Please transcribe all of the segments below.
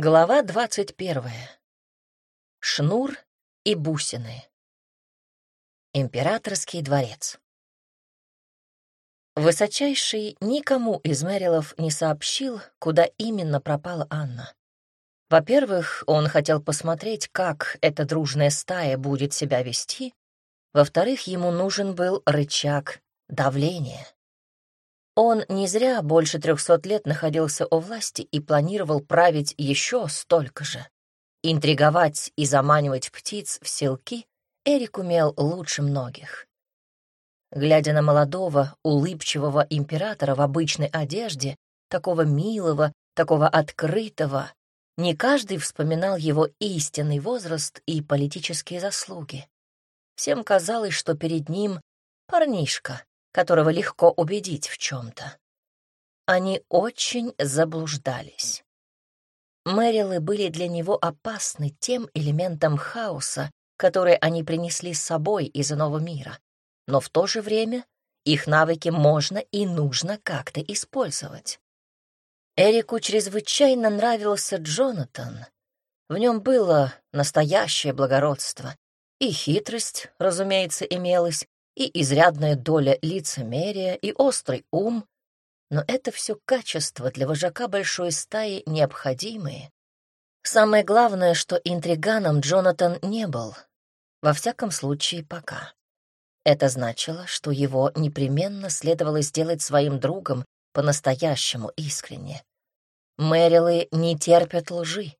Глава двадцать первая. Шнур и бусины. Императорский дворец. Высочайший никому из Мэрилов не сообщил, куда именно пропала Анна. Во-первых, он хотел посмотреть, как эта дружная стая будет себя вести. Во-вторых, ему нужен был рычаг давления. Он не зря больше трехсот лет находился у власти и планировал править еще столько же. Интриговать и заманивать птиц в селки Эрик умел лучше многих. Глядя на молодого, улыбчивого императора в обычной одежде, такого милого, такого открытого, не каждый вспоминал его истинный возраст и политические заслуги. Всем казалось, что перед ним парнишка, которого легко убедить в чем-то. Они очень заблуждались. Мэрилы были для него опасны тем элементом хаоса, который они принесли с собой из иного мира. Но в то же время их навыки можно и нужно как-то использовать. Эрику чрезвычайно нравился Джонатан. В нем было настоящее благородство. И хитрость, разумеется, имелась, и изрядная доля лицемерия, и острый ум, но это все качества для вожака большой стаи необходимые. Самое главное, что интриганом Джонатан не был, во всяком случае пока. Это значило, что его непременно следовало сделать своим другом по-настоящему искренне. Мэрилы не терпят лжи,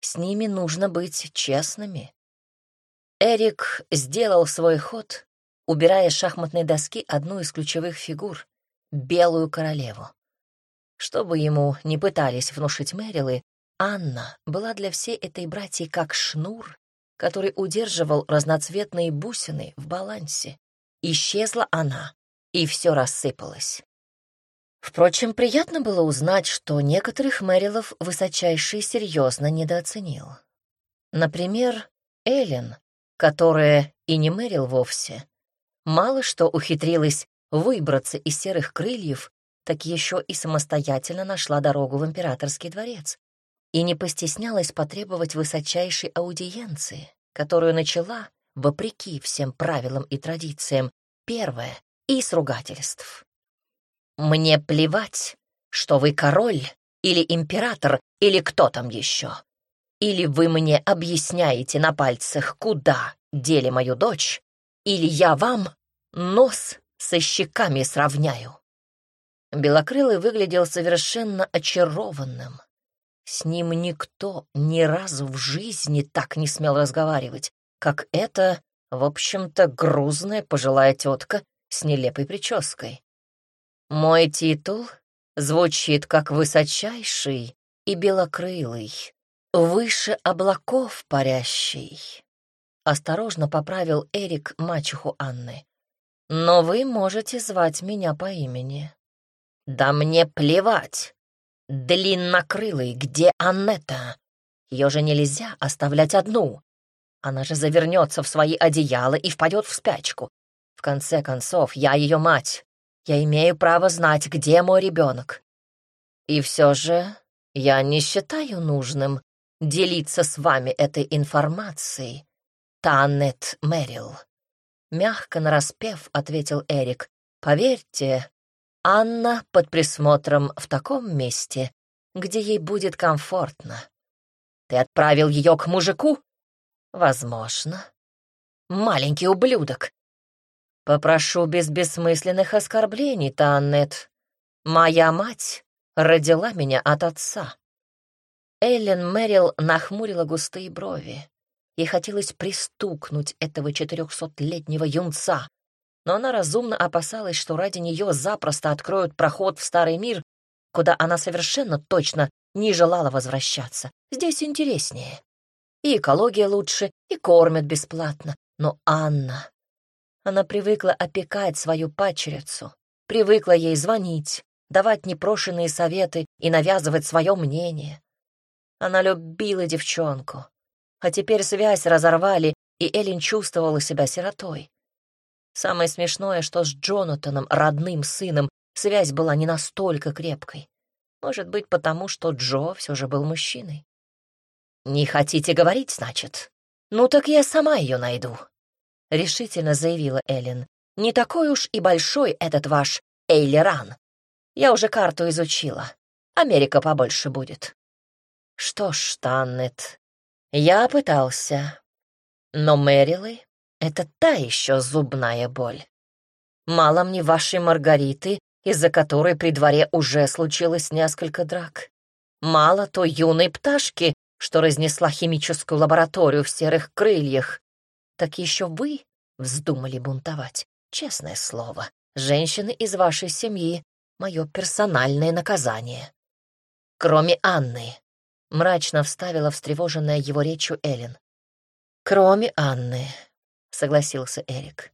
с ними нужно быть честными. Эрик сделал свой ход убирая с шахматной доски одну из ключевых фигур — белую королеву. Что бы ему ни пытались внушить Мэрилы, Анна была для всей этой братьи как шнур, который удерживал разноцветные бусины в балансе. Исчезла она, и все рассыпалось. Впрочем, приятно было узнать, что некоторых Мэрилов высочайший серьезно недооценил. Например, Эллен, которая и не Мэрил вовсе, мало что ухитрилась выбраться из серых крыльев, так еще и самостоятельно нашла дорогу в императорский дворец и не постеснялась потребовать высочайшей аудиенции, которую начала, вопреки всем правилам и традициям, первая и с ругательств. «Мне плевать, что вы король или император или кто там еще. Или вы мне объясняете на пальцах, куда дели мою дочь, или я вам нос со щеками сравняю. Белокрылый выглядел совершенно очарованным. С ним никто ни разу в жизни так не смел разговаривать, как эта, в общем-то, грузная пожилая тетка с нелепой прической. Мой титул звучит как высочайший и белокрылый, выше облаков парящий. Осторожно поправил Эрик мачеху Анны. «Но вы можете звать меня по имени». «Да мне плевать! Длиннокрылый, где Аннета? Ее же нельзя оставлять одну. Она же завернется в свои одеяла и впадет в спячку. В конце концов, я ее мать. Я имею право знать, где мой ребенок. И все же я не считаю нужным делиться с вами этой информацией, Таннет Мэрил. Мягко нараспев, ответил Эрик. Поверьте, Анна под присмотром в таком месте, где ей будет комфортно. Ты отправил ее к мужику? Возможно. Маленький ублюдок. Попрошу без бессмысленных оскорблений, Таннет. Моя мать родила меня от отца. Эллен Мэрил нахмурила густые брови. Ей хотелось пристукнуть этого четырехсотлетнего юнца, но она разумно опасалась, что ради нее запросто откроют проход в старый мир, куда она совершенно точно не желала возвращаться. Здесь интереснее. И экология лучше, и кормят бесплатно. Но Анна... Она привыкла опекать свою пачерицу, привыкла ей звонить, давать непрошенные советы и навязывать свое мнение. Она любила девчонку, а теперь связь разорвали, и Эллен чувствовала себя сиротой. Самое смешное, что с Джонатаном, родным сыном, связь была не настолько крепкой. Может быть, потому что Джо все же был мужчиной. «Не хотите говорить, значит? Ну так я сама ее найду», — решительно заявила Эллен. «Не такой уж и большой этот ваш Эйлеран. Я уже карту изучила. Америка побольше будет». «Что ж, Таннет, я пытался. Но Мэрилы — это та еще зубная боль. Мало мне вашей Маргариты, из-за которой при дворе уже случилось несколько драк. Мало той юной пташки, что разнесла химическую лабораторию в серых крыльях. Так еще вы вздумали бунтовать. Честное слово, женщины из вашей семьи — мое персональное наказание. Кроме Анны, — мрачно вставила встревоженная его речью Эллен. «Кроме Анны», — согласился Эрик.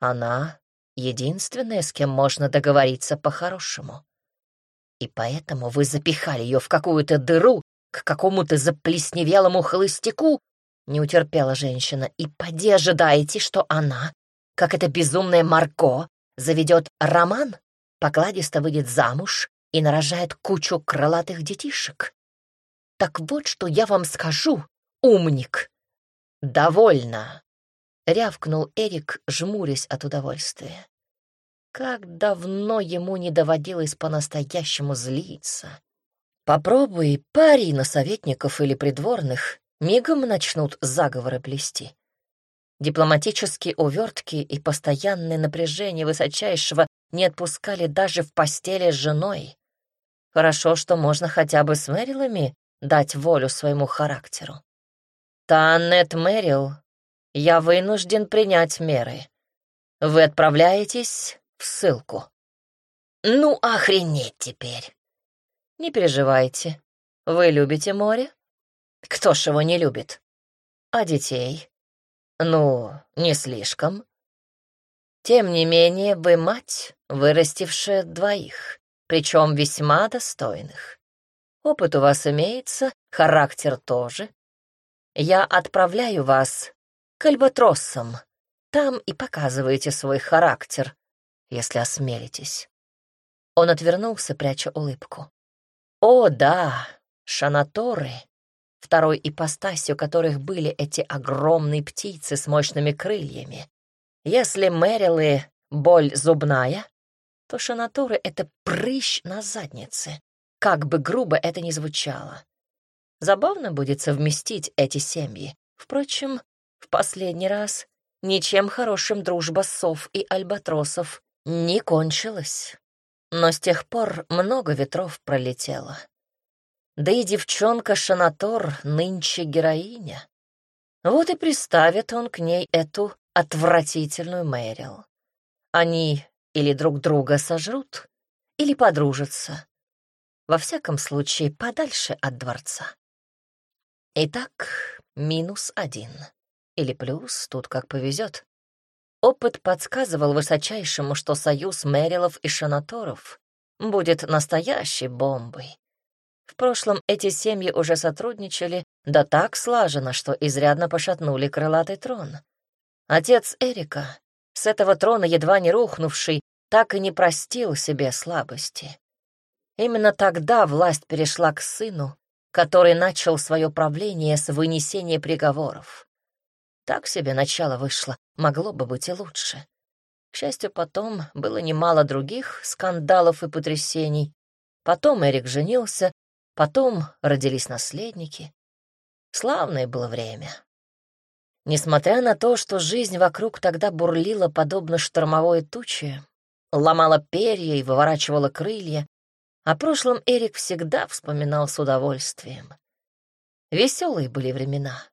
«Она — единственная, с кем можно договориться по-хорошему. И поэтому вы запихали ее в какую-то дыру к какому-то заплесневелому холостяку, не утерпела женщина, и поди ожидаете, что она, как эта безумная Марко, заведет роман, покладисто выйдет замуж и нарожает кучу крылатых детишек. Так вот, что я вам скажу, умник. Довольно, рявкнул Эрик, жмурясь от удовольствия. Как давно ему не доводилось по-настоящему злиться. Попробуй пари на советников или придворных, мигом начнут заговоры плести. Дипломатические увертки и постоянное напряжение высочайшего не отпускали даже в постели с женой. Хорошо, что можно хотя бы с Мэрилами дать волю своему характеру. Таннет Мэрил, я вынужден принять меры. Вы отправляетесь в ссылку. Ну, охренеть теперь. Не переживайте. Вы любите море? Кто ж его не любит? А детей? Ну, не слишком. Тем не менее, вы мать, вырастившая двоих, причем весьма достойных. Опыт у вас имеется, характер тоже. Я отправляю вас к альбатросам. Там и показываете свой характер, если осмелитесь. Он отвернулся, пряча улыбку. О, да, шанаторы, второй ипостасью которых были эти огромные птицы с мощными крыльями. Если Мэрилы — боль зубная, то шанаторы — это прыщ на заднице, как бы грубо это ни звучало. Забавно будет совместить эти семьи. Впрочем, в последний раз ничем хорошим дружба сов и альбатросов не кончилась. Но с тех пор много ветров пролетело. Да и девчонка Шанатор нынче героиня. Вот и приставит он к ней эту отвратительную Мэрил. Они или друг друга сожрут, или подружатся. Во всяком случае, подальше от дворца. Итак, минус один. Или плюс, тут как повезет. Опыт подсказывал высочайшему, что союз Мэрилов и Шанаторов будет настоящей бомбой. В прошлом эти семьи уже сотрудничали, да так слаженно, что изрядно пошатнули крылатый трон. Отец Эрика, с этого трона едва не рухнувший, так и не простил себе слабости. Именно тогда власть перешла к сыну, который начал свое правление с вынесения приговоров. Так себе начало вышло, могло бы быть и лучше. К счастью, потом было немало других скандалов и потрясений. Потом Эрик женился, потом родились наследники. Славное было время. Несмотря на то, что жизнь вокруг тогда бурлила подобно штормовой туче, ломала перья и выворачивала крылья, о прошлом Эрик всегда вспоминал с удовольствием. Веселые были времена,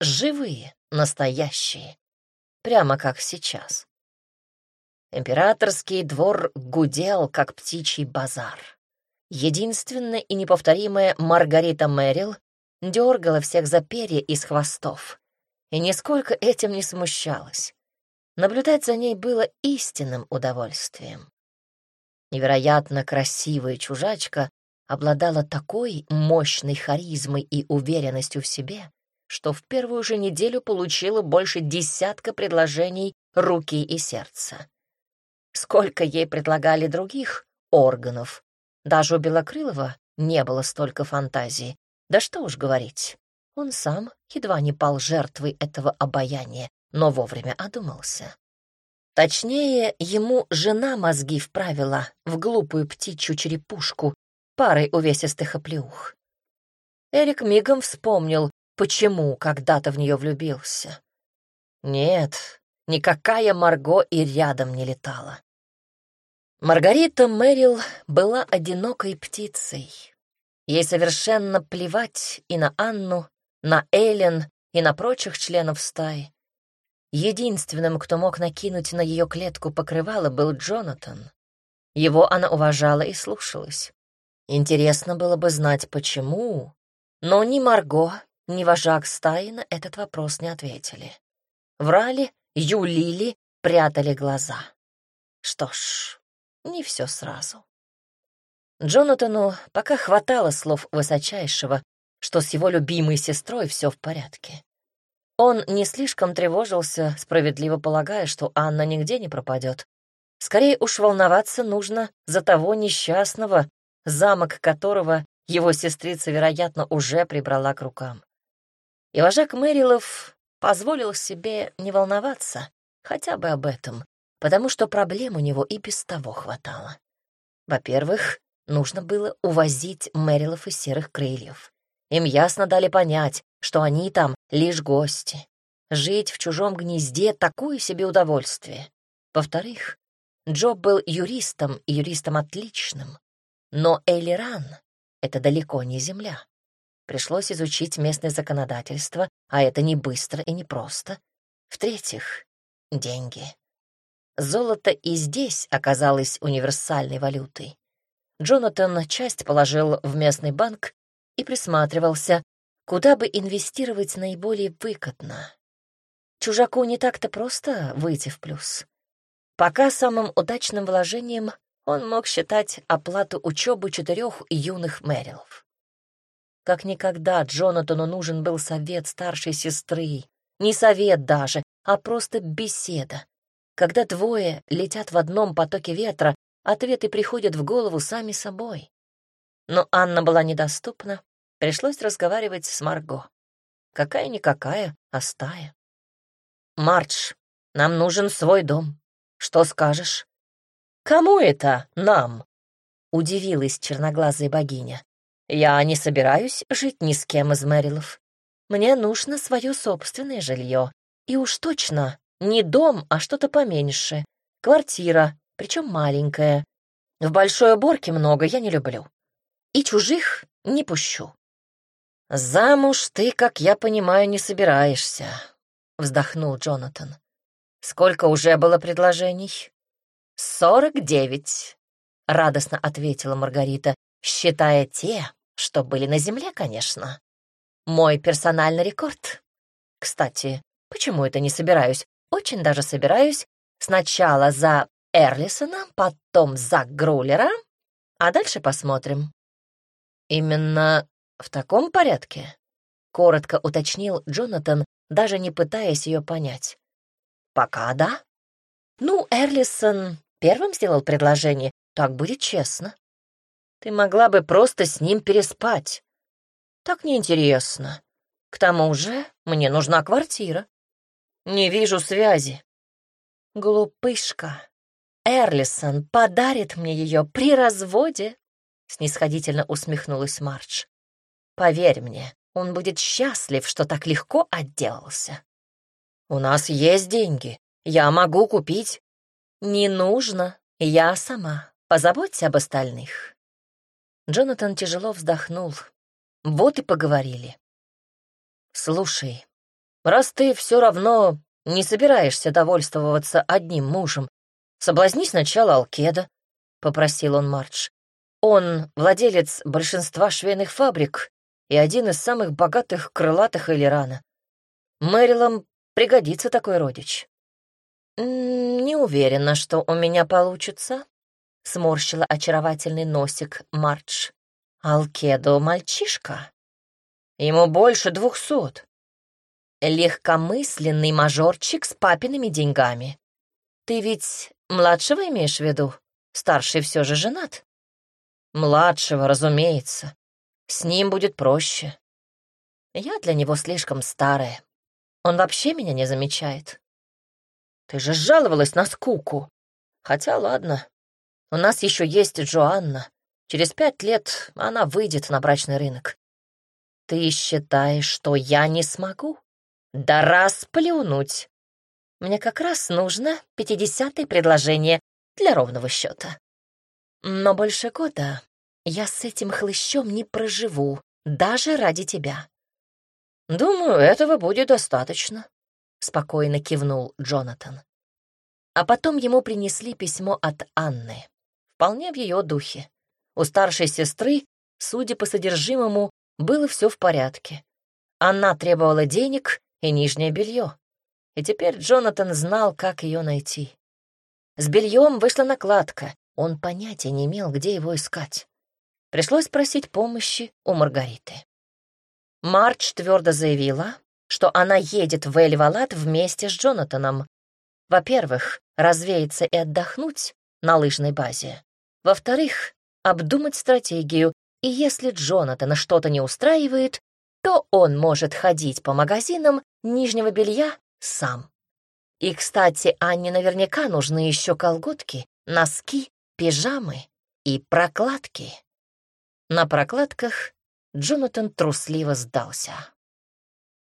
живые, настоящие, прямо как сейчас. Императорский двор гудел, как птичий базар. Единственная и неповторимая Маргарита Мэрил дергала всех за перья из хвостов и нисколько этим не смущалась. Наблюдать за ней было истинным удовольствием. Невероятно красивая чужачка обладала такой мощной харизмой и уверенностью в себе, что в первую же неделю получила больше десятка предложений руки и сердца. Сколько ей предлагали других органов. Даже у Белокрылова не было столько фантазии. Да что уж говорить. Он сам едва не пал жертвой этого обаяния, но вовремя одумался. Точнее, ему жена мозги вправила в глупую птичью черепушку парой увесистых оплеух. Эрик мигом вспомнил, почему когда-то в нее влюбился. Нет, никакая Марго и рядом не летала. Маргарита Мэрил была одинокой птицей. Ей совершенно плевать и на Анну, на Эллен и на прочих членов стаи. Единственным, кто мог накинуть на ее клетку покрывало, был Джонатан. Его она уважала и слушалась. Интересно было бы знать, почему, но ни Марго, ни вожак стаи этот вопрос не ответили. Врали, юлили, прятали глаза. Что ж, не все сразу. Джонатану пока хватало слов высочайшего, что с его любимой сестрой все в порядке. Он не слишком тревожился, справедливо полагая, что Анна нигде не пропадет. Скорее уж волноваться нужно за того несчастного, замок которого его сестрица, вероятно, уже прибрала к рукам. И вожак Мэрилов позволил себе не волноваться хотя бы об этом, потому что проблем у него и без того хватало. Во-первых, нужно было увозить Мэрилов из серых крыльев. Им ясно дали понять, что они там лишь гости. Жить в чужом гнезде — такое себе удовольствие. Во-вторых, Джо был юристом, и юристом отличным. Но Элиран — это далеко не земля. Пришлось изучить местное законодательство, а это не быстро и не просто. В-третьих, деньги. Золото и здесь оказалось универсальной валютой. Джонатан часть положил в местный банк и присматривался, куда бы инвестировать наиболее выгодно. Чужаку не так-то просто выйти в плюс. Пока самым удачным вложением он мог считать оплату учебы четырех юных Мэрилов. Как никогда Джонатану нужен был совет старшей сестры. Не совет даже, а просто беседа. Когда двое летят в одном потоке ветра, ответы приходят в голову сами собой. Но Анна была недоступна, пришлось разговаривать с Марго. Какая-никакая, а стая. «Мардж, нам нужен свой дом. Что скажешь?» «Кому это нам?» — удивилась черноглазая богиня. «Я не собираюсь жить ни с кем из Мэрилов. Мне нужно свое собственное жилье. И уж точно не дом, а что-то поменьше. Квартира, причем маленькая. В большой уборке много я не люблю. И чужих не пущу». «Замуж ты, как я понимаю, не собираешься», — вздохнул Джонатан. «Сколько уже было предложений?» «Сорок девять», — радостно ответила Маргарита, считая те, что были на земле, конечно. «Мой персональный рекорд. Кстати, почему это не собираюсь? Очень даже собираюсь. Сначала за Эрлисона, потом за Грулера, а дальше посмотрим». «Именно в таком порядке?» — коротко уточнил Джонатан, даже не пытаясь ее понять. «Пока да. Ну, Эрлисон первым сделал предложение, так будет честно. Ты могла бы просто с ним переспать. Так неинтересно. К тому же мне нужна квартира. Не вижу связи. Глупышка. Эрлисон подарит мне ее при разводе, снисходительно усмехнулась Мардж. Поверь мне, он будет счастлив, что так легко отделался. У нас есть деньги. Я могу купить «Не нужно, я сама. Позаботься об остальных». Джонатан тяжело вздохнул. Вот и поговорили. «Слушай, раз ты все равно не собираешься довольствоваться одним мужем, соблазни сначала Алкеда», — попросил он Мардж. «Он владелец большинства швейных фабрик и один из самых богатых крылатых Элирана. Мэрилам пригодится такой родич». «Не уверена, что у меня получится», — сморщила очаровательный носик Мардж. «Алкедо мальчишка. Ему больше двухсот. Легкомысленный мажорчик с папиными деньгами. Ты ведь младшего имеешь в виду? Старший все же женат?» «Младшего, разумеется. С ним будет проще». Я для него слишком старая. Он вообще меня не замечает. Ты же жаловалась на скуку. Хотя ладно, у нас еще есть Джоанна. Через пять лет она выйдет на брачный рынок. Ты считаешь, что я не смогу? Да раз плюнуть. Мне как раз нужно пятидесятое предложение для ровного счета. Но больше года я с этим хлыщом не проживу, даже ради тебя. Думаю, этого будет достаточно, — спокойно кивнул Джонатан. А потом ему принесли письмо от Анны, вполне в ее духе. У старшей сестры, судя по содержимому, было все в порядке. Она требовала денег и нижнее белье. И теперь Джонатан знал, как ее найти. С бельем вышла накладка, он понятия не имел, где его искать. Пришлось просить помощи у Маргариты. Марч твердо заявила, что она едет в Эльвалат вместе с Джонатаном. Во-первых, развеяться и отдохнуть на лыжной базе. Во-вторых, обдумать стратегию, и если Джонатана что-то не устраивает, то он может ходить по магазинам нижнего белья сам. И, кстати, Анне наверняка нужны еще колготки, носки, пижамы и прокладки. На прокладках Джонатан трусливо сдался.